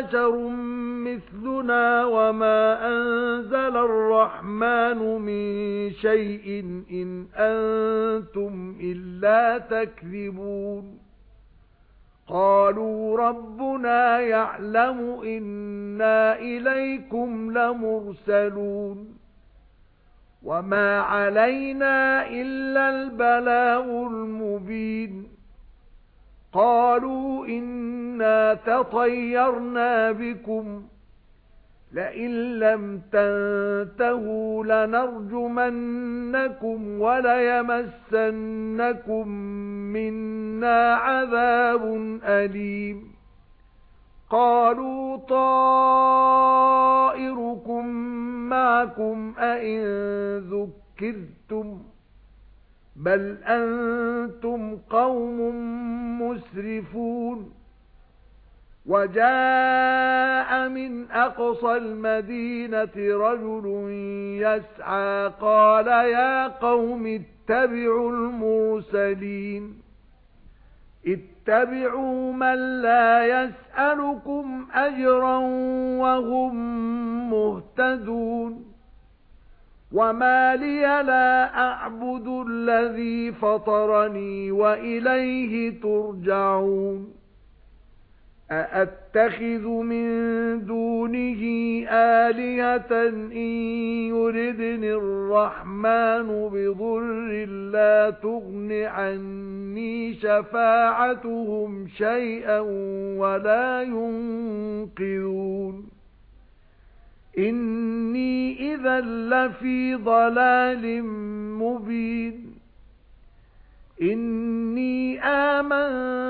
بشر مثلنا وما أنزل الرحمن من شيء إن أنتم إلا تكذبون. قالوا ربنا يعلم إنا إليكم لمرسلون. وما علينا إلا البلاغ المبين. قالوا إنا تطيرنا بكم لئن لم تنتهوا لنرجمنكم وليمسنكم منا عذاب أليم قالوا طائركم معكم أئن ذكرتم بل أنتم قوم مسرفون وَجَاءَ مِنْ أَقْصَى الْمَدِينَةِ رَجُلٌ يَسْعَى قَالَ يَا قَوْمِ اتَّبِعُوا الْمُرْسَلِينَ. اتَّبِعُوا مَن لَّا يَسْأَلُكُمْ أَجْرًا وَهُمْ مُهْتَدُونَ. وَمَا لِيَ لَا أَعْبُدُ الَّذِي فَطَرَنِي وَإِلَيْهِ تُرْجَعُونَ. أَأَتَّخِذُ مِن دُونِهِ آلِهَةً إِن يُرِدْنِ الرَّحْمَنُ بِضُرٍّ لَّا تُغْنِ عَنِّي شَفَاعَتُهُمْ شَيْئًا وَلَا يُنقِذُونِ. إِنِّي إِذًا لَّفِي ضَلَالٍ مُبِينٍ. إِنِّي آمَنتُ